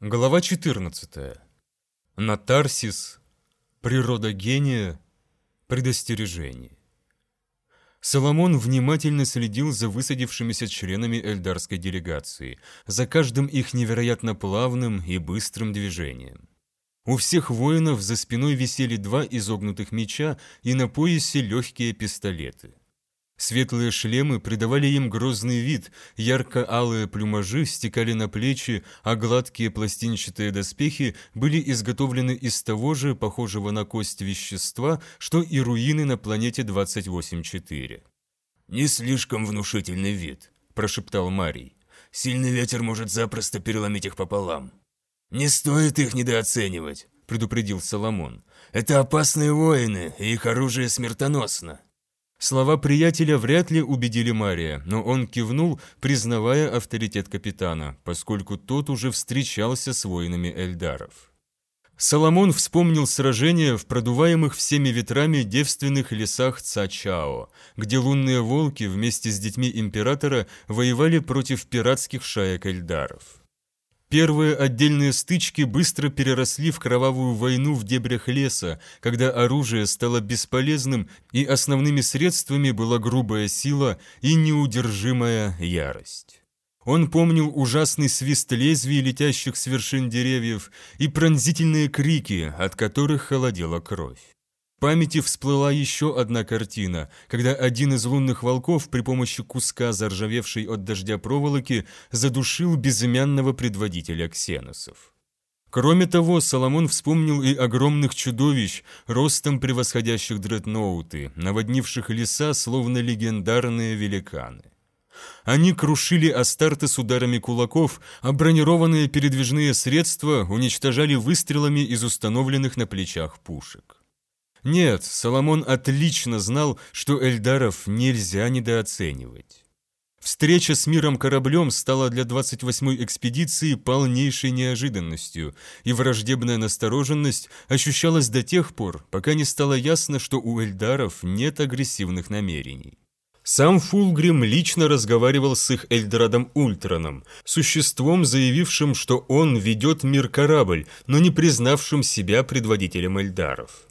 Глава 14. Натарсис. Природа гения. Предостережение. Соломон внимательно следил за высадившимися членами эльдарской делегации, за каждым их невероятно плавным и быстрым движением. У всех воинов за спиной висели два изогнутых меча и на поясе легкие пистолеты. Светлые шлемы придавали им грозный вид, ярко-алые плюмажи стекали на плечи, а гладкие пластинчатые доспехи были изготовлены из того же, похожего на кость вещества, что и руины на планете 28-4. «Не слишком внушительный вид», – прошептал Марий. «Сильный ветер может запросто переломить их пополам». «Не стоит их недооценивать», – предупредил Соломон. «Это опасные воины, и их оружие смертоносно». Слова приятеля вряд ли убедили Мария, но он кивнул, признавая авторитет капитана, поскольку тот уже встречался с воинами Эльдаров. Соломон вспомнил сражение в продуваемых всеми ветрами девственных лесах Цачао, где лунные волки вместе с детьми императора воевали против пиратских шаек Эльдаров. Первые отдельные стычки быстро переросли в кровавую войну в дебрях леса, когда оружие стало бесполезным и основными средствами была грубая сила и неудержимая ярость. Он помнил ужасный свист лезвий, летящих с вершин деревьев, и пронзительные крики, от которых холодела кровь памяти всплыла еще одна картина, когда один из лунных волков при помощи куска заржавевшей от дождя проволоки задушил безымянного предводителя ксеносов. Кроме того, Соломон вспомнил и огромных чудовищ, ростом превосходящих дредноуты, наводнивших леса, словно легендарные великаны. Они крушили Астарты с ударами кулаков, а бронированные передвижные средства уничтожали выстрелами из установленных на плечах пушек. Нет, Соломон отлично знал, что Эльдаров нельзя недооценивать. Встреча с миром кораблем стала для 28-й экспедиции полнейшей неожиданностью, и враждебная настороженность ощущалась до тех пор, пока не стало ясно, что у Эльдаров нет агрессивных намерений. Сам Фулгрим лично разговаривал с их Эльдорадом Ультраном, существом, заявившим, что он ведет мир-корабль, но не признавшим себя предводителем Эльдаров.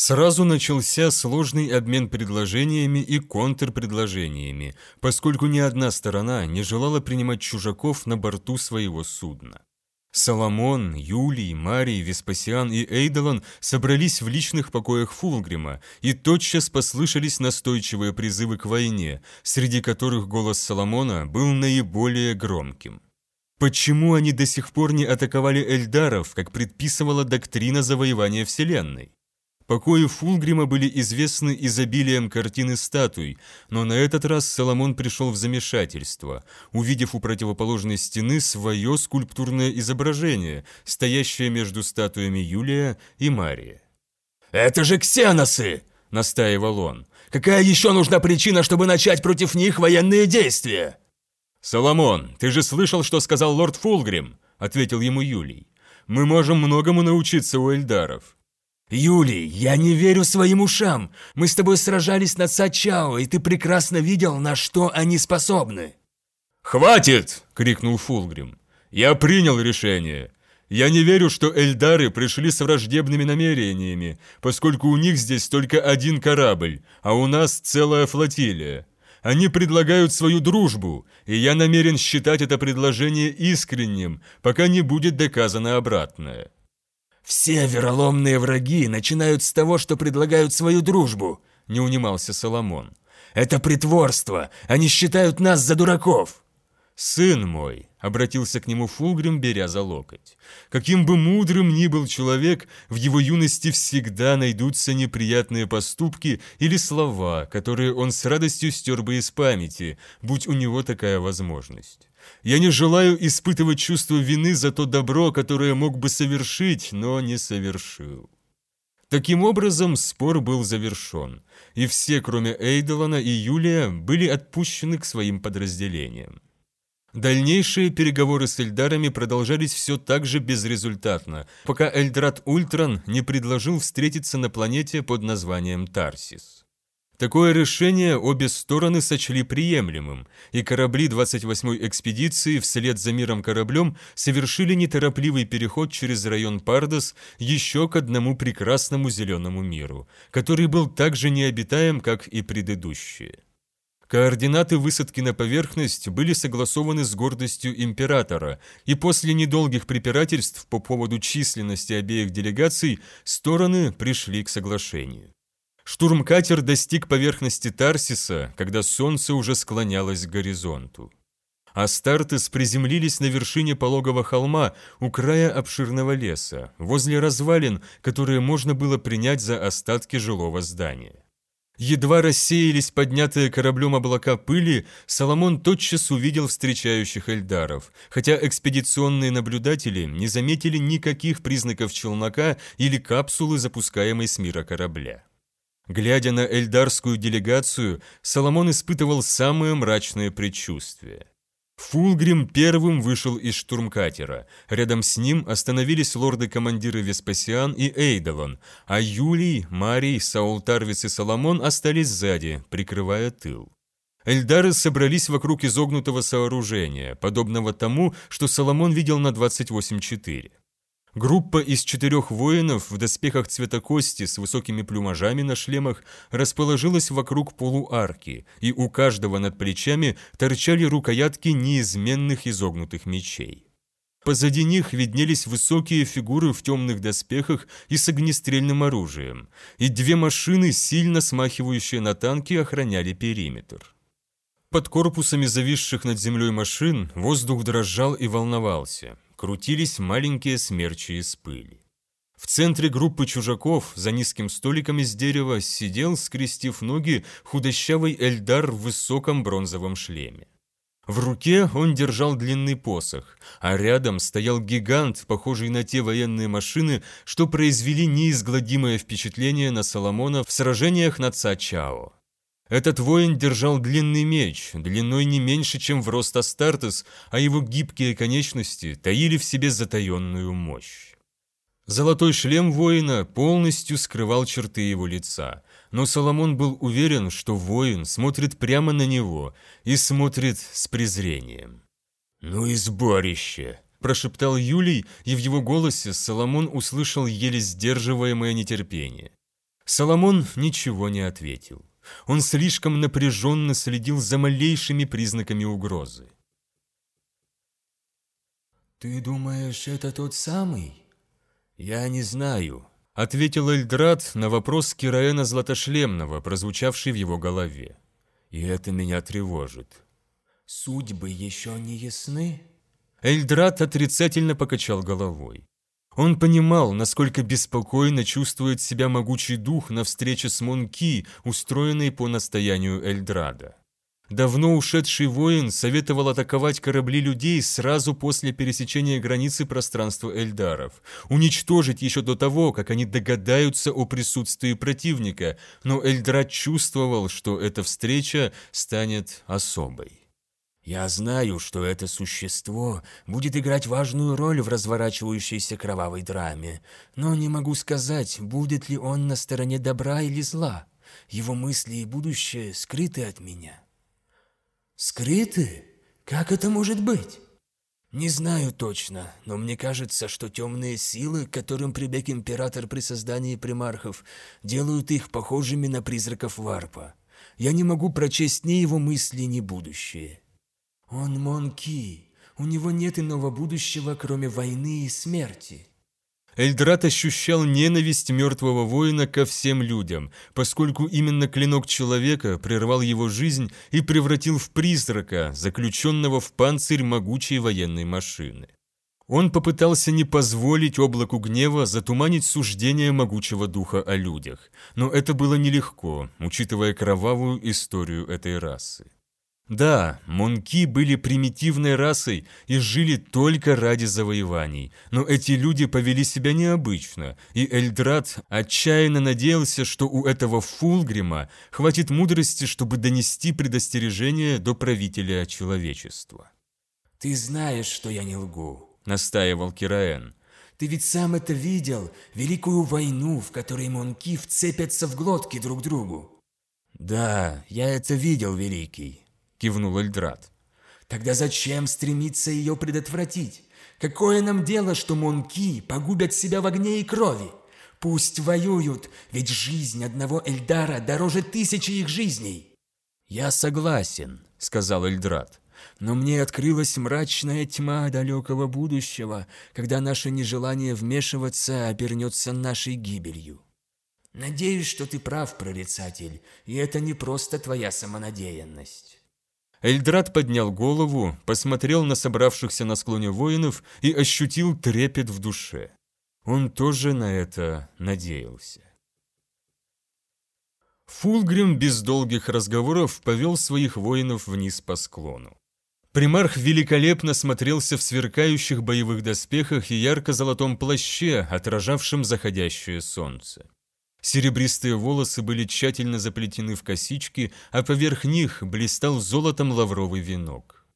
Сразу начался сложный обмен предложениями и контрпредложениями, поскольку ни одна сторона не желала принимать чужаков на борту своего судна. Соломон, Юлий, Марий, Веспасиан и Эйдолон собрались в личных покоях Фулгрима, и тотчас послышались настойчивые призывы к войне, среди которых голос Соломона был наиболее громким. Почему они до сих пор не атаковали Эльдаров, как предписывала доктрина завоевания Вселенной? Покои Фулгрима были известны изобилием картин и статуй, но на этот раз Соломон пришел в замешательство, увидев у противоположной стены свое скульптурное изображение, стоящее между статуями Юлия и Мария. «Это же ксеносы!» – настаивал он. «Какая еще нужна причина, чтобы начать против них военные действия?» «Соломон, ты же слышал, что сказал лорд Фулгрим?» – ответил ему Юлий. «Мы можем многому научиться у Эльдаров. «Юлий, я не верю своим ушам. Мы с тобой сражались над Сачао, и ты прекрасно видел, на что они способны». «Хватит!» — крикнул Фулгрим. «Я принял решение. Я не верю, что Эльдары пришли с враждебными намерениями, поскольку у них здесь только один корабль, а у нас целая флотилия. Они предлагают свою дружбу, и я намерен считать это предложение искренним, пока не будет доказано обратное». «Все вероломные враги начинают с того, что предлагают свою дружбу», – не унимался Соломон. «Это притворство! Они считают нас за дураков!» «Сын мой», — обратился к нему Фулгрим, беря за локоть, «каким бы мудрым ни был человек, в его юности всегда найдутся неприятные поступки или слова, которые он с радостью стер бы из памяти, будь у него такая возможность. Я не желаю испытывать чувство вины за то добро, которое мог бы совершить, но не совершил. Таким образом, спор был завершен, и все, кроме Эйдолана и Юлия, были отпущены к своим подразделениям. Дальнейшие переговоры с Эльдарами продолжались все так же безрезультатно, пока Эльдрат Ультран не предложил встретиться на планете под названием Тарсис. Такое решение обе стороны сочли приемлемым, и корабли 28-й экспедиции вслед за миром кораблем совершили неторопливый переход через район Пардос еще к одному прекрасному зеленому миру, который был так же необитаем, как и предыдущие. Координаты высадки на поверхность были согласованы с гордостью императора, и после недолгих препирательств по поводу численности обеих делегаций стороны пришли к соглашению. Штурмкатер достиг поверхности Тарсиса, когда солнце уже склонялось к горизонту. Астартес приземлились на вершине пологого холма у края обширного леса, возле развалин, которые можно было принять за остатки жилого здания. Едва рассеялись поднятые кораблем облака пыли, Соломон тотчас увидел встречающих эльдаров, хотя экспедиционные наблюдатели не заметили никаких признаков челнока или капсулы, запускаемой с мира корабля. Глядя на эльдарскую делегацию, Соломон испытывал самые мрачные предчувствия. Фулгрим первым вышел из штурмкатера. Рядом с ним остановились лорды-командиры Веспасиан и Эйдолон, а Юлий, Марий, Саул Тарвис и Соломон остались сзади, прикрывая тыл. Эльдары собрались вокруг изогнутого сооружения, подобного тому, что Соломон видел на 28-4. Группа из четырех воинов в доспехах цвета кости с высокими плюмажами на шлемах расположилась вокруг полуарки, и у каждого над плечами торчали рукоятки неизменных изогнутых мечей. Позади них виднелись высокие фигуры в темных доспехах и с огнестрельным оружием, и две машины, сильно смахивающие на танки, охраняли периметр. Под корпусами зависших над землей машин воздух дрожал и волновался крутились маленькие смерчи из пыли. В центре группы чужаков, за низким столиком из дерева, сидел, скрестив ноги, худощавый Эльдар в высоком бронзовом шлеме. В руке он держал длинный посох, а рядом стоял гигант, похожий на те военные машины, что произвели неизгладимое впечатление на Соломона в сражениях на Цачао. Этот воин держал длинный меч, длиной не меньше, чем в рост Астартес, а его гибкие конечности таили в себе затаенную мощь. Золотой шлем воина полностью скрывал черты его лица, но Соломон был уверен, что воин смотрит прямо на него и смотрит с презрением. «Ну и сборище!» – прошептал Юлий, и в его голосе Соломон услышал еле сдерживаемое нетерпение. Соломон ничего не ответил. Он слишком напряженно следил за малейшими признаками угрозы. «Ты думаешь, это тот самый?» «Я не знаю», — ответил Эльдрат на вопрос Кираэна Златошлемного, прозвучавший в его голове. «И это меня тревожит». «Судьбы еще не ясны?» Эльдрат отрицательно покачал головой. Он понимал, насколько беспокойно чувствует себя могучий дух на встрече с Монки, устроенной по настоянию Эльдрада. Давно ушедший воин советовал атаковать корабли людей сразу после пересечения границы пространства Эльдаров, уничтожить еще до того, как они догадаются о присутствии противника, но Эльдрад чувствовал, что эта встреча станет особой. Я знаю, что это существо будет играть важную роль в разворачивающейся кровавой драме, но не могу сказать, будет ли он на стороне добра или зла. Его мысли и будущее скрыты от меня. Скрыты? Как это может быть? Не знаю точно, но мне кажется, что темные силы, к которым прибег император при создании примархов, делают их похожими на призраков варпа. Я не могу прочесть ни его мысли, ни будущее. Он Монки. У него нет иного будущего, кроме войны и смерти. Эльдрат ощущал ненависть мертвого воина ко всем людям, поскольку именно клинок человека прервал его жизнь и превратил в призрака, заключенного в панцирь могучей военной машины. Он попытался не позволить облаку гнева затуманить суждение могучего духа о людях, но это было нелегко, учитывая кровавую историю этой расы. Да, мунки были примитивной расой и жили только ради завоеваний, но эти люди повели себя необычно, и Эльдрат отчаянно надеялся, что у этого Фулгрима хватит мудрости, чтобы донести предостережение до правителя человечества. «Ты знаешь, что я не лгу», — настаивал Кираэн. «Ты ведь сам это видел, великую войну, в которой мунки вцепятся в глотки друг другу». «Да, я это видел, Великий», – кивнул Эльдрат. «Тогда зачем стремиться ее предотвратить? Какое нам дело, что Монки погубят себя в огне и крови? Пусть воюют, ведь жизнь одного Эльдара дороже тысячи их жизней». «Я согласен», – сказал Эльдрат. «Но мне открылась мрачная тьма далекого будущего, когда наше нежелание вмешиваться обернется нашей гибелью». «Надеюсь, что ты прав, прорицатель, и это не просто твоя самонадеянность». Эльдрат поднял голову, посмотрел на собравшихся на склоне воинов и ощутил трепет в душе. Он тоже на это надеялся. Фулгрим без долгих разговоров повел своих воинов вниз по склону. Примарх великолепно смотрелся в сверкающих боевых доспехах и ярко-золотом плаще, отражавшем заходящее солнце. Серебристые волосы были тщательно заплетены в косички, а поверх них блистал золотом лавровый венок.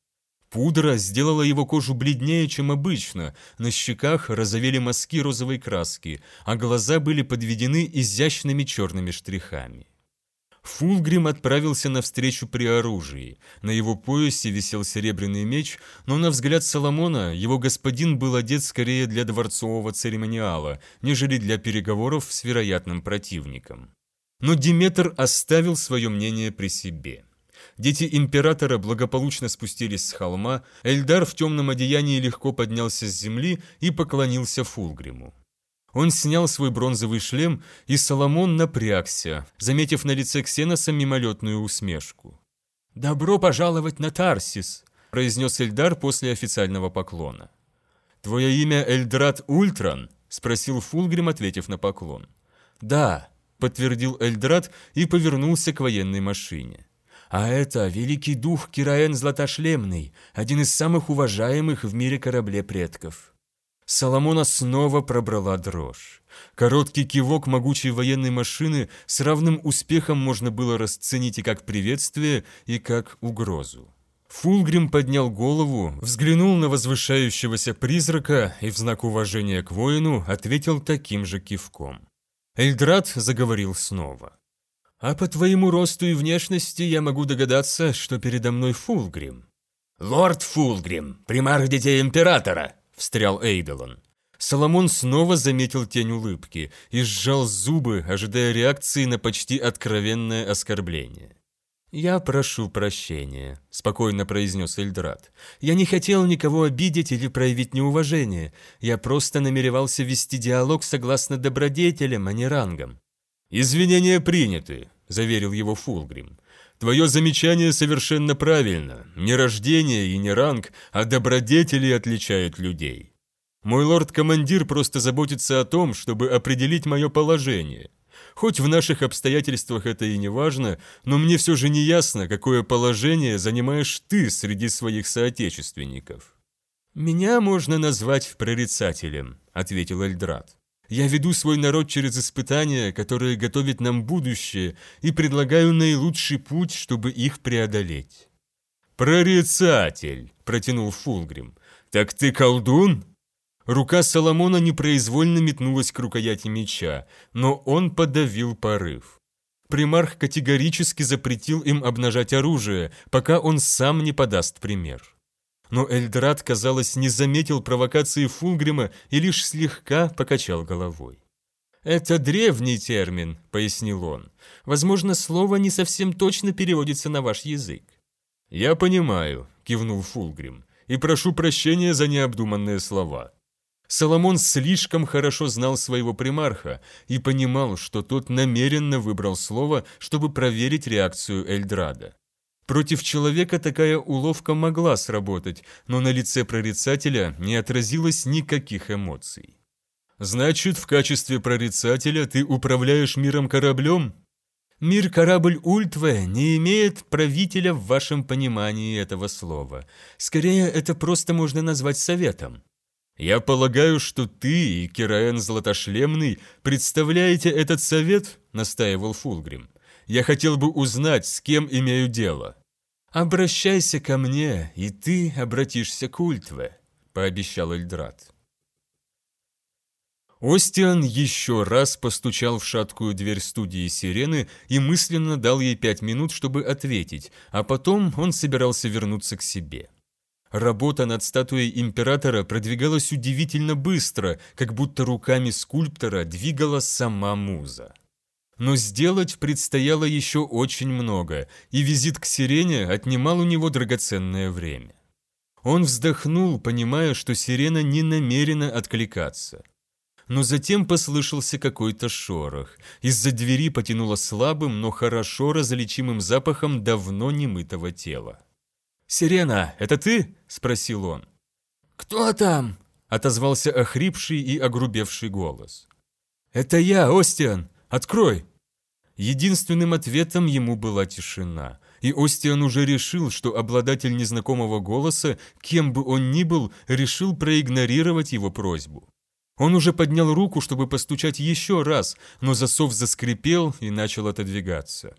Пудра сделала его кожу бледнее, чем обычно, на щеках розовели мазки розовой краски, а глаза были подведены изящными черными штрихами. Фулгрим отправился навстречу при оружии. На его поясе висел серебряный меч, но на взгляд Соломона его господин был одет скорее для дворцового церемониала, нежели для переговоров с вероятным противником. Но Диметр оставил свое мнение при себе. Дети императора благополучно спустились с холма, Эльдар в темном одеянии легко поднялся с земли и поклонился Фулгриму. Он снял свой бронзовый шлем, и Соломон напрягся, заметив на лице Ксеноса мимолетную усмешку. «Добро пожаловать на Тарсис», – произнес Эльдар после официального поклона. «Твое имя Эльдрат Ультран?» – спросил Фулгрим, ответив на поклон. «Да», – подтвердил Эльдрат и повернулся к военной машине. «А это великий дух Кираэн Златошлемный, один из самых уважаемых в мире корабле предков». Соломона снова пробрала дрожь. Короткий кивок могучей военной машины с равным успехом можно было расценить и как приветствие, и как угрозу. Фулгрим поднял голову, взглянул на возвышающегося призрака и в знак уважения к воину ответил таким же кивком. Эльдрат заговорил снова. «А по твоему росту и внешности я могу догадаться, что передо мной Фулгрим». «Лорд Фулгрим, примарх детей Императора», – встрял Эйдолон. Соломон снова заметил тень улыбки и сжал зубы, ожидая реакции на почти откровенное оскорбление. «Я прошу прощения», – спокойно произнес Эльдрат. «Я не хотел никого обидеть или проявить неуважение. Я просто намеревался вести диалог согласно добродетелям, а не рангам». «Извинения приняты», – заверил его Фулгрим. Твое замечание совершенно правильно. Не рождение и не ранг, а добродетели отличают людей. Мой лорд-командир просто заботится о том, чтобы определить мое положение. Хоть в наших обстоятельствах это и не важно, но мне все же не ясно, какое положение занимаешь ты среди своих соотечественников. «Меня можно назвать прорицателем», — ответил Эльдрат. Я веду свой народ через испытания, которые готовят нам будущее, и предлагаю наилучший путь, чтобы их преодолеть». «Прорицатель!» – протянул Фулгрим. «Так ты колдун?» Рука Соломона непроизвольно метнулась к рукояти меча, но он подавил порыв. Примарх категорически запретил им обнажать оружие, пока он сам не подаст пример но Эльдрат, казалось, не заметил провокации Фулгрима и лишь слегка покачал головой. «Это древний термин», — пояснил он. «Возможно, слово не совсем точно переводится на ваш язык». «Я понимаю», — кивнул Фулгрим, «и прошу прощения за необдуманные слова». Соломон слишком хорошо знал своего примарха и понимал, что тот намеренно выбрал слово, чтобы проверить реакцию Эльдрада. Против человека такая уловка могла сработать, но на лице прорицателя не отразилось никаких эмоций. «Значит, в качестве прорицателя ты управляешь миром кораблем?» «Мир-корабль Ультве не имеет правителя в вашем понимании этого слова. Скорее, это просто можно назвать советом». «Я полагаю, что ты и Кираэн Златошлемный представляете этот совет?» – настаивал Фулгрим. Я хотел бы узнать, с кем имею дело». «Обращайся ко мне, и ты обратишься к Ультве», — пообещал Эльдрат. Остиан еще раз постучал в шаткую дверь студии «Сирены» и мысленно дал ей пять минут, чтобы ответить, а потом он собирался вернуться к себе. Работа над статуей императора продвигалась удивительно быстро, как будто руками скульптора двигала сама муза. Но сделать предстояло еще очень много, и визит к Сирене отнимал у него драгоценное время. Он вздохнул, понимая, что Сирена не намерена откликаться но затем послышался какой-то шорох. Из-за двери потянуло слабым, но хорошо различимым запахом давно немытого тела. «Сирена, это ты?» – спросил он. «Кто там?» – отозвался охрипший и огрубевший голос. «Это я, Остиан! Открой!» Единственным ответом ему была тишина, и Остиан уже решил, что обладатель незнакомого голоса, кем бы он ни был, решил проигнорировать его просьбу. Он уже поднял руку, чтобы постучать еще раз, но засов заскрипел и начал отодвигаться.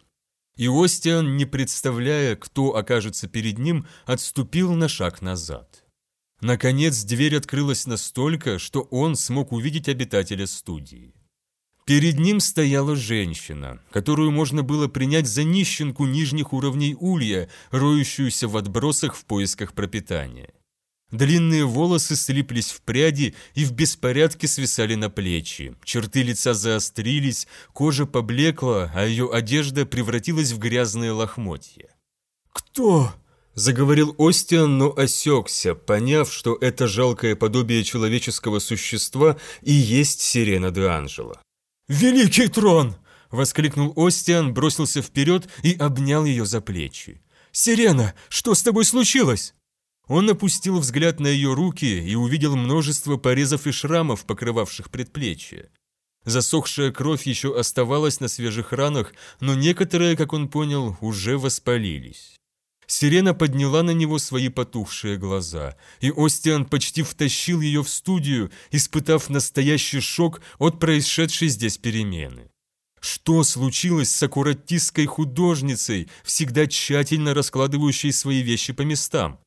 И Остиан, не представляя, кто окажется перед ним, отступил на шаг назад. Наконец дверь открылась настолько, что он смог увидеть обитателя студии. Перед ним стояла женщина, которую можно было принять за нищенку нижних уровней улья, роющуюся в отбросах в поисках пропитания. Длинные волосы слиплись в пряди и в беспорядке свисали на плечи. Черты лица заострились, кожа поблекла, а ее одежда превратилась в грязные лохмотья. «Кто?» – заговорил Остиан, но осекся, поняв, что это жалкое подобие человеческого существа и есть сирена де Анжела. «Великий трон!» – воскликнул Остиан, бросился вперед и обнял ее за плечи. «Сирена, что с тобой случилось?» Он опустил взгляд на ее руки и увидел множество порезов и шрамов, покрывавших предплечье. Засохшая кровь еще оставалась на свежих ранах, но некоторые, как он понял, уже воспалились. Сирена подняла на него свои потухшие глаза, и Остиан почти втащил ее в студию, испытав настоящий шок от происшедшей здесь перемены. Что случилось с аккуратистской художницей, всегда тщательно раскладывающей свои вещи по местам?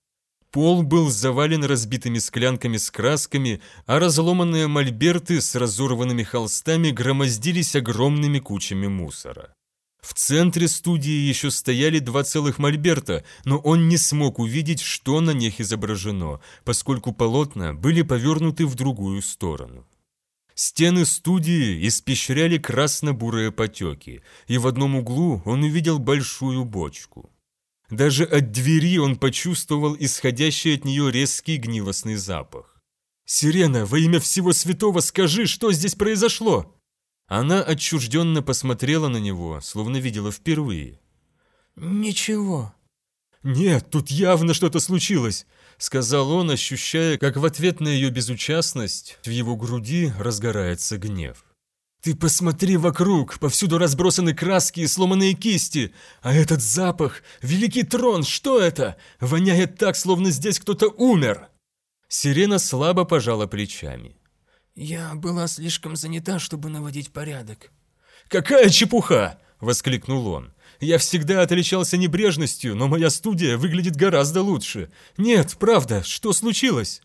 Пол был завален разбитыми склянками с красками, а разломанные мольберты с разорванными холстами громоздились огромными кучами мусора. В центре студии еще стояли два целых мольберта, но он не смог увидеть, что на них изображено, поскольку полотна были повернуты в другую сторону. Стены студии испещряли красно-бурые потеки, и в одном углу он увидел большую бочку. Даже от двери он почувствовал исходящий от нее резкий гнилостный запах. «Сирена, во имя всего святого скажи, что здесь произошло!» Она отчужденно посмотрела на него, словно видела впервые. «Ничего». «Нет, тут явно что-то случилось», — сказал он, ощущая, как в ответ на ее безучастность в его груди разгорается гнев. «Ты посмотри вокруг, повсюду разбросаны краски и сломанные кисти. А этот запах, великий трон, что это? Воняет так, словно здесь кто-то умер!» Сирена слабо пожала плечами. «Я была слишком занята, чтобы наводить порядок». «Какая чепуха!» – воскликнул он. «Я всегда отличался небрежностью, но моя студия выглядит гораздо лучше. Нет, правда, что случилось?»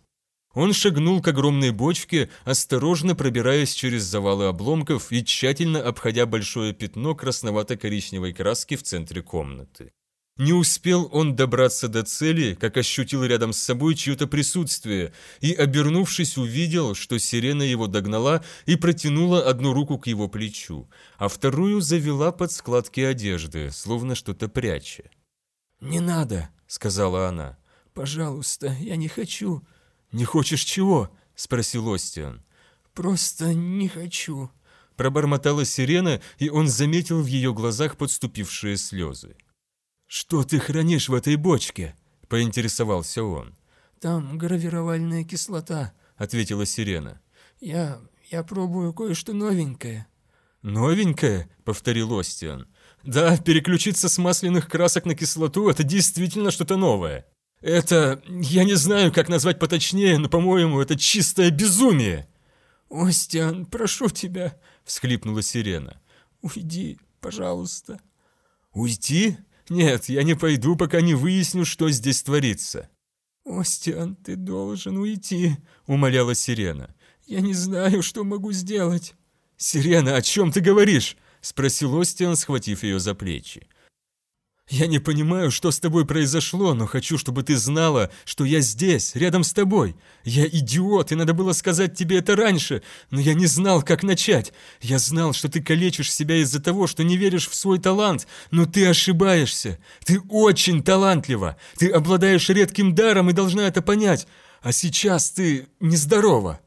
Он шагнул к огромной бочке, осторожно пробираясь через завалы обломков и тщательно обходя большое пятно красновато-коричневой краски в центре комнаты. Не успел он добраться до цели, как ощутил рядом с собой чье-то присутствие, и, обернувшись, увидел, что сирена его догнала и протянула одну руку к его плечу, а вторую завела под складки одежды, словно что-то пряча. «Не надо», — сказала она. «Пожалуйста, я не хочу». «Не хочешь чего?» – спросил Остиан. «Просто не хочу», – пробормотала сирена, и он заметил в ее глазах подступившие слезы. «Что ты хранишь в этой бочке?» – поинтересовался он. «Там гравировальная кислота», – ответила сирена. «Я... я пробую кое-что новенькое». «Новенькое?» – повторил Остиан. «Да, переключиться с масляных красок на кислоту – это действительно что-то новое». Это... я не знаю, как назвать поточнее, но, по-моему, это чистое безумие!» «Остиан, прошу тебя!» — всхлипнула сирена. «Уйди, пожалуйста». «Уйти? Нет, я не пойду, пока не выясню, что здесь творится». «Остиан, ты должен уйти», — умоляла сирена. Я не знаю, что могу сделать». «Сирена, о чем ты говоришь?» – спросил Остиан, схватив ее за плечи. «Я не понимаю, что с тобой произошло, но хочу, чтобы ты знала, что я здесь, рядом с тобой. Я идиот, и надо было сказать тебе это раньше, но я не знал, как начать. Я знал, что ты калечишь себя из-за того, что не веришь в свой талант, но ты ошибаешься. Ты очень талантлива. Ты обладаешь редким даром и должна это понять. А сейчас ты нездорова».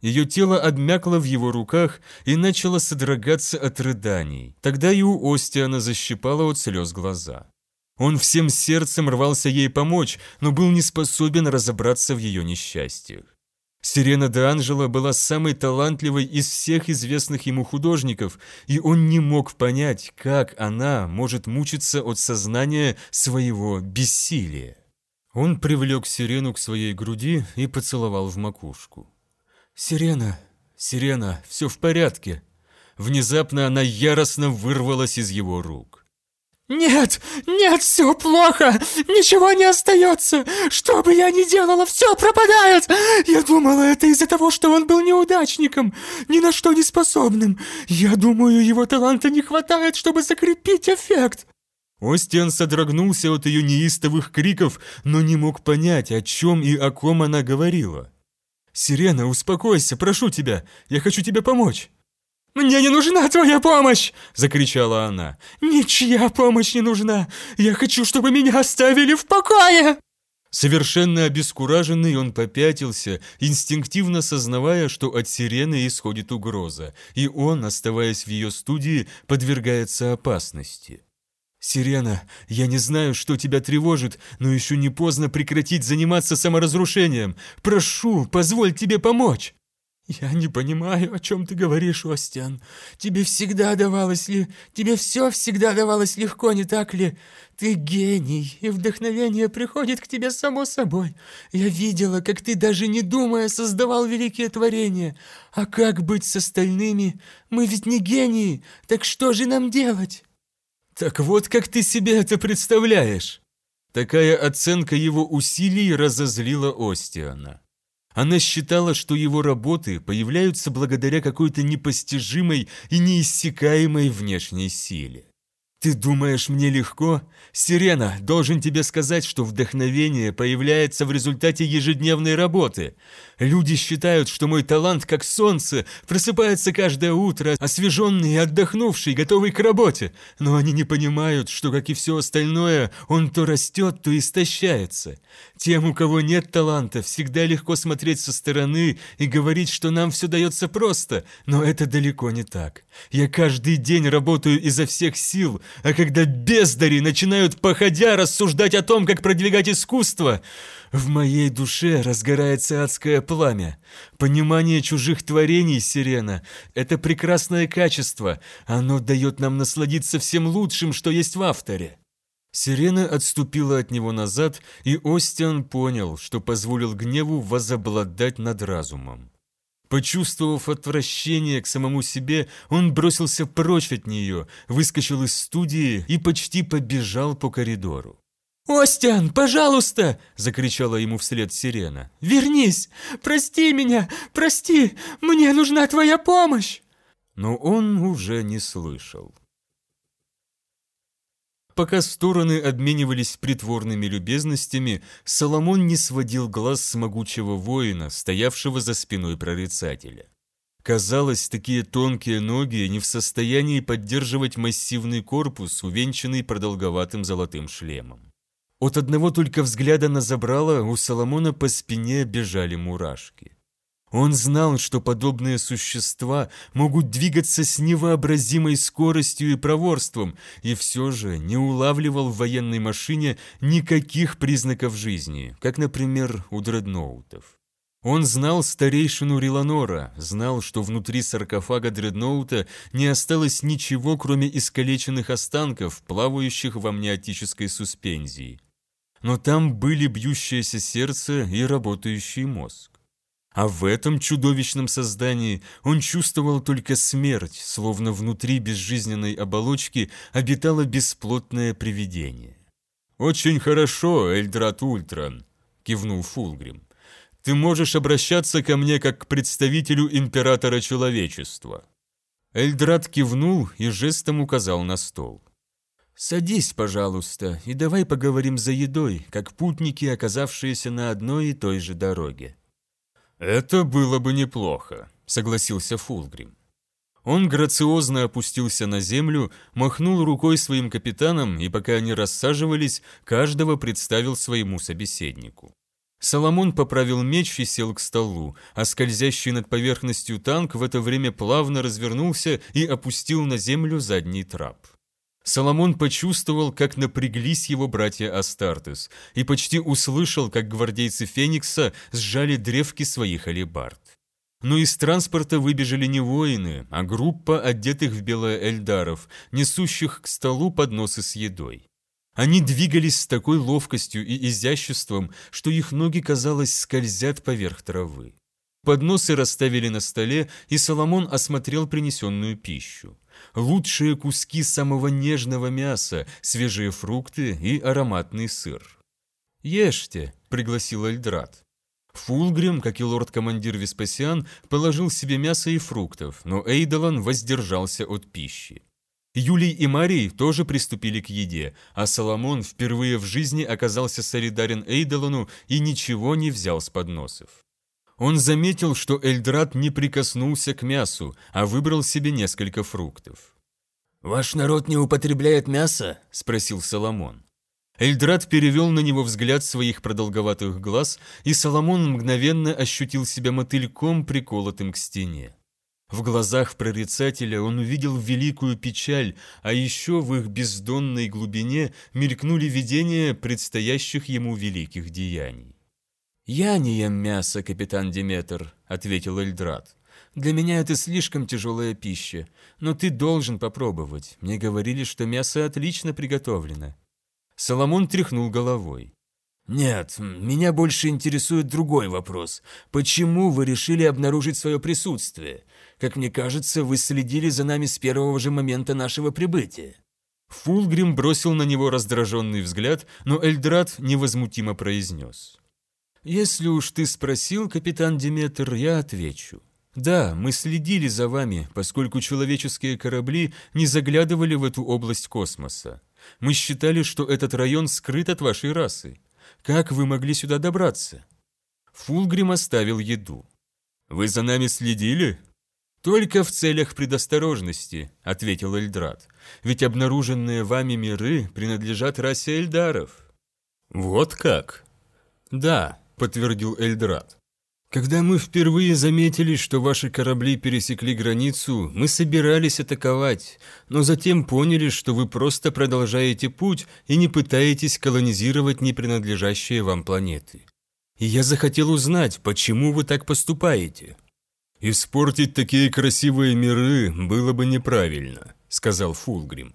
Ее тело обмякло в его руках и начало содрогаться от рыданий. Тогда и у Остиана защипало от слез глаза. Он всем сердцем рвался ей помочь, но был не способен разобраться в ее несчастьях. Сирена де Анжело была самой талантливой из всех известных ему художников, и он не мог понять, как она может мучиться от сознания своего бессилия. Он привлек Сирену к своей груди и поцеловал в макушку. «Сирена! Сирена! Все в порядке!» Внезапно она яростно вырвалась из его рук. «Нет! Нет, все плохо! Ничего не остается! Что бы я ни делала, все пропадает! Я думала, это из-за того, что он был неудачником, ни на что не способным. Я думаю, его таланта не хватает, чтобы закрепить эффект!» Остиан содрогнулся от ее неистовых криков, но не мог понять, о чем и о ком она говорила. «Сирена, успокойся, прошу тебя, я хочу тебе помочь!» «Мне не нужна твоя помощь!» – закричала она. «Ничья помощь не нужна! Я хочу, чтобы меня оставили в покое!» Совершенно обескураженный он попятился, инстинктивно сознавая, что от сирены исходит угроза, и он, оставаясь в ее студии, подвергается опасности. «Сирена, я не знаю, что тебя тревожит, но еще не поздно прекратить заниматься саморазрушением. Прошу, позволь тебе помочь!» «Я не понимаю, о чем ты говоришь, Остян. Тебе всегда давалось ли... Тебе все всегда давалось легко, не так ли? Ты гений, и вдохновение приходит к тебе само собой. Я видела, как ты, даже не думая, создавал великие творения. А как быть с остальными? Мы ведь не гении, так что же нам делать?» Так вот, как ты себе это представляешь. Такая оценка его усилий разозлила Остиана. Она считала, что его работы появляются благодаря какой-то непостижимой и неиссякаемой внешней силе. «Ты думаешь, мне легко? Сирена, должен тебе сказать, что вдохновение появляется в результате ежедневной работы. Люди считают, что мой талант, как солнце, просыпается каждое утро, освеженный и отдохнувший, готовый к работе. Но они не понимают, что, как и все остальное, он то растет, то истощается. Тем, у кого нет таланта, всегда легко смотреть со стороны и говорить, что нам все дается просто, но это далеко не так. Я каждый день работаю изо всех сил, а когда бездари начинают походя рассуждать о том, как продвигать искусство, в моей душе разгорается адское пламя. Понимание чужих творений, Сирена, это прекрасное качество. Оно дает нам насладиться всем лучшим, что есть в авторе. Сирена отступила от него назад, и Остиан понял, что позволил гневу возобладать над разумом. Почувствовав отвращение к самому себе, он бросился прочь от нее, выскочил из студии и почти побежал по коридору. «Остиан, пожалуйста!» – закричала ему вслед сирена. «Вернись! Прости меня! Прости! Мне нужна твоя помощь!» Но он уже не слышал. Пока стороны обменивались притворными любезностями, Соломон не сводил глаз с могучего воина, стоявшего за спиной прорицателя. Казалось, такие тонкие ноги не в состоянии поддерживать массивный корпус, увенчанный продолговатым золотым шлемом. От одного только взгляда на забрало у Соломона по спине бежали мурашки. Он знал, что подобные существа могут двигаться с невообразимой скоростью и проворством, и все же не улавливал в военной машине никаких признаков жизни, как, например, у дредноутов. Он знал старейшину Риланора, знал, что внутри саркофага дредноута не осталось ничего, кроме искалеченных останков, плавающих в амниотической суспензии но там были бьющееся сердце и работающий мозг. А в этом чудовищном создании он чувствовал только смерть, словно внутри безжизненной оболочки обитало бесплотное привидение. «Очень хорошо, Эльдрат Ультран», — кивнул Фулгрим. Ты можешь обращаться ко мне как к представителю императора человечества». Эльдрат кивнул и жестом указал на стол. «Садись, пожалуйста, и давай поговорим за едой, как путники, оказавшиеся на одной и той же дороге». «Это было бы неплохо», — согласился Фулгрим. Он грациозно опустился на землю, махнул рукой своим капитанам, и пока они рассаживались, каждого представил своему собеседнику. Соломон поправил меч и сел к столу, а скользящий над поверхностью танк в это время плавно развернулся и опустил на землю задний трап. Соломон почувствовал, как напряглись его братья Астартес, и почти услышал, как гвардейцы Феникса сжали древки своих алебард. Но из транспорта выбежали не воины, а группа одетых в белое эльдаров, несущих к столу подносы с едой. Они двигались с такой ловкостью и изяществом, что их ноги, казалось, скользят поверх травы. Подносы расставили на столе, и Соломон осмотрел принесенную пищу. Лучшие куски самого нежного мяса, свежие фрукты и ароматный сыр. «Ешьте», — пригласил Эльдрат. Фулгрим, как и лорд-командир Веспасиан, положил себе мясо и фруктов, но Эйдолан воздержался от пищи. Юлий и Марий тоже приступили к еде, а Соломон впервые в жизни оказался солидарен Эйдолану и ничего не взял с подносов. Он заметил, что Эльдрат не прикоснулся к мясу, а выбрал себе несколько фруктов. «Ваш народ не употребляет мясо?» – спросил Соломон. Эльдрат перевел на него взгляд своих продолговатых глаз, и Соломон мгновенно ощутил себя мотыльком, приколотым к стене. В глазах прорицателя он увидел великую печаль, а еще в их бездонной глубине мелькнули видения предстоящих ему великих деяний. «Я не ем мясо, капитан Диметр», — ответил Эльдрат. «Для меня это слишком тяжелая пища, но ты должен попробовать. Мне говорили, что мясо отлично приготовлено». Соломон тряхнул головой. «Нет, меня больше интересует другой вопрос. Почему вы решили обнаружить свое присутствие? Как мне кажется, вы следили за нами с первого же момента нашего прибытия». Фулгрим бросил на него раздраженный взгляд, но Эльдрат невозмутимо произнес. «Если уж ты спросил, капитан Диметр, я отвечу. Да, мы следили за вами, поскольку человеческие корабли не заглядывали в эту область космоса. Мы считали, что этот район скрыт от вашей расы. Как вы могли сюда добраться?» Фулгрим оставил еду. «Вы за нами следили?» «Только в целях предосторожности», — ответил Эльдрат. «Ведь обнаруженные вами миры принадлежат расе Эльдаров». «Вот как?» «Да», — подтвердил Эльдрат. Когда мы впервые заметили, что ваши корабли пересекли границу, мы собирались атаковать, но затем поняли, что вы просто продолжаете путь и не пытаетесь колонизировать непринадлежащие вам планеты. И я захотел узнать, почему вы так поступаете. «Испортить такие красивые миры было бы неправильно», — сказал Фулгрим.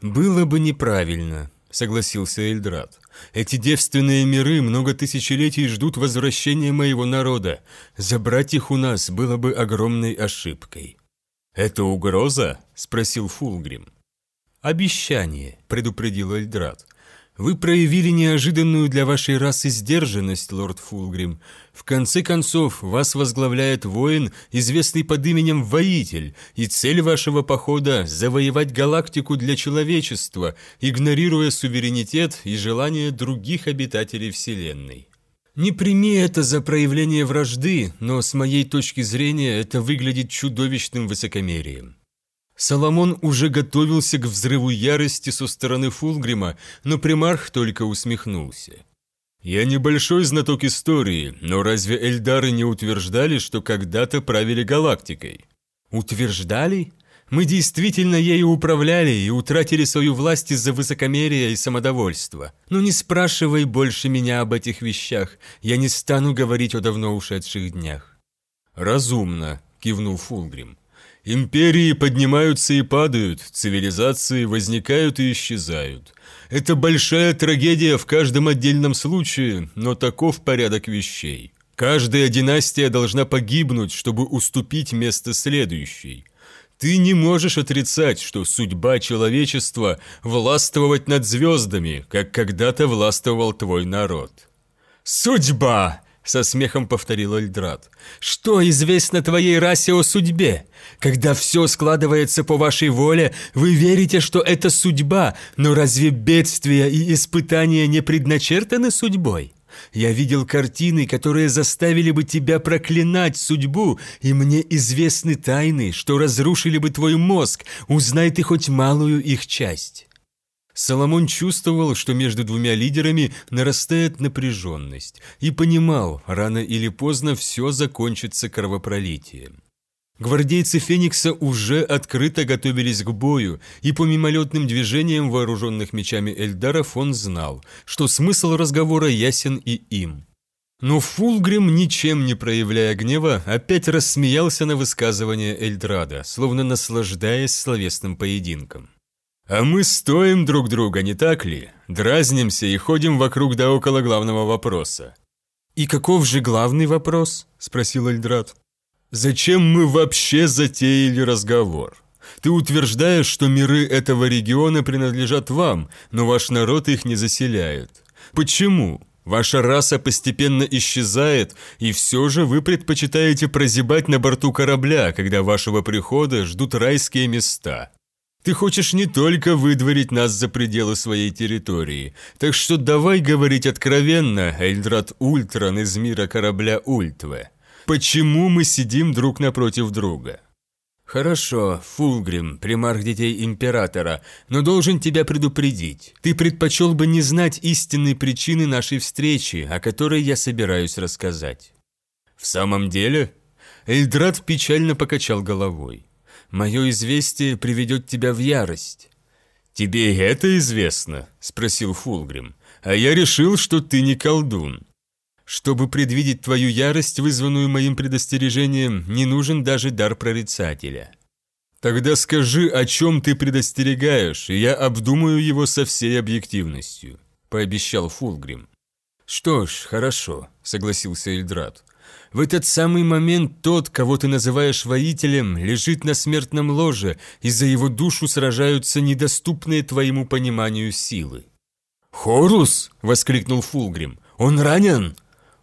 «Было бы неправильно», — согласился Эльдрат. Эти девственные миры много тысячелетий ждут возвращения моего народа. Забрать их у нас было бы огромной ошибкой». «Это угроза?» – спросил Фулгрим. «Обещание», – предупредил Эльдрат. Вы проявили неожиданную для вашей расы сдержанность, лорд Фулгрим. В конце концов, вас возглавляет воин, известный под именем Воитель, и цель вашего похода – завоевать галактику для человечества, игнорируя суверенитет и желания других обитателей Вселенной. Не прими это за проявление вражды, но с моей точки зрения это выглядит чудовищным высокомерием. Соломон уже готовился к взрыву ярости со стороны Фулгрима, но примарх только усмехнулся. «Я небольшой знаток истории, но разве Эльдары не утверждали, что когда-то правили галактикой?» «Утверждали? Мы действительно ею управляли и утратили свою власть из-за высокомерия и самодовольства. Но не спрашивай больше меня об этих вещах, я не стану говорить о давно ушедших днях». «Разумно», – кивнул Фулгрим. Империи поднимаются и падают, цивилизации возникают и исчезают. Это большая трагедия в каждом отдельном случае, но таков порядок вещей. Каждая династия должна погибнуть, чтобы уступить место следующей. Ты не можешь отрицать, что судьба человечества – властвовать над звездами, как когда-то властвовал твой народ. «Судьба!» Со смехом повторил Эльдрат. «Что известно твоей расе о судьбе? Когда все складывается по вашей воле, вы верите, что это судьба, но разве бедствия и испытания не предначертаны судьбой?» Я видел картины, которые заставили бы тебя проклинать судьбу, и мне известны тайны, что разрушили бы твой мозг, узнай ты хоть малую их часть». Соломон чувствовал, что между двумя лидерами нарастает напряженность, и понимал, рано или поздно все закончится кровопролитием. Гвардейцы Феникса уже открыто готовились к бою, и по мимолетным движениям вооруженных мечами Эльдаров он знал, что смысл разговора ясен и им. Но Фулгрим, ничем не проявляя гнева, опять рассмеялся на высказывание Эльдрада, словно наслаждаясь словесным поединком. «А мы стоим друг друга, не так ли? Дразнимся и ходим вокруг да около главного вопроса». «И каков же главный вопрос?» – спросил Эльдрад. Зачем мы вообще затеяли разговор? Ты утверждаешь, что миры этого региона принадлежат вам, но ваш народ их не заселяет. Почему? Ваша раса постепенно исчезает, и все же вы предпочитаете прозябать на борту корабля, когда вашего прихода ждут райские места. Ты хочешь не только выдворить нас за пределы своей территории, так что давай говорить откровенно, Эльдрат Ультран из мира корабля Ультве. Почему мы сидим друг напротив друга? Хорошо, Фулгрим, примарх детей Императора, но должен тебя предупредить. Ты предпочел бы не знать истинной причины нашей встречи, о которой я собираюсь рассказать. В самом деле? Эльдрат печально покачал головой. Мое известие приведет тебя в ярость. «Тебе это известно?» – спросил Фулгрим. «А я решил, что ты не колдун. Чтобы предвидеть твою ярость, вызванную моим предостережением, не нужен даже дар прорицателя. Тогда скажи, о чем ты предостерегаешь, и я обдумаю его со всей объективностью», – пообещал Фулгрим. «Что ж, хорошо», – согласился Эльдрат. «В этот самый момент тот, кого ты называешь воителем, лежит на смертном ложе, и за его душу сражаются недоступные твоему пониманию силы». «Хорус!» – воскликнул Фулгрим. «Он ранен?»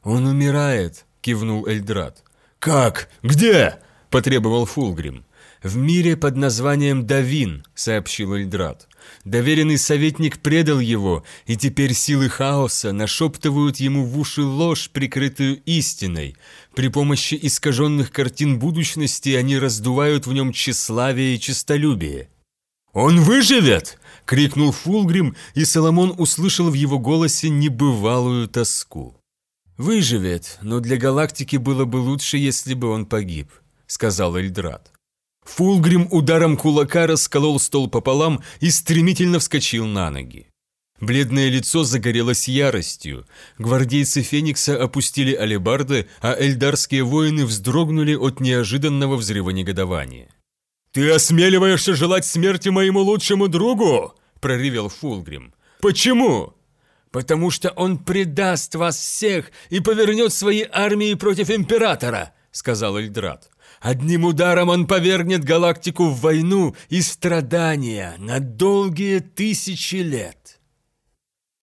«Он умирает», – кивнул Эльдрат. «Как? Где?» – потребовал Фулгрим. «В мире под названием Давин», – сообщил Эльдрат. «Доверенный советник предал его, и теперь силы хаоса нашептывают ему в уши ложь, прикрытую истиной. При помощи искаженных картин будущности они раздувают в нем тщеславие и честолюбие». «Он выживет!» – крикнул Фулгрим, и Соломон услышал в его голосе небывалую тоску. «Выживет, но для галактики было бы лучше, если бы он погиб», — сказал Эльдрат. Фулгрим ударом кулака расколол стол пополам и стремительно вскочил на ноги. Бледное лицо загорелось яростью. Гвардейцы Феникса опустили алебарды, а эльдарские воины вздрогнули от неожиданного взрыва негодования. «Ты осмеливаешься желать смерти моему лучшему другу?» – проревел Фулгрим. «Почему?» «Потому что он предаст вас всех и повернет свои армии против Императора», — сказал Эльдрат. «Одним ударом он повергнет галактику в войну и страдания на долгие тысячи лет».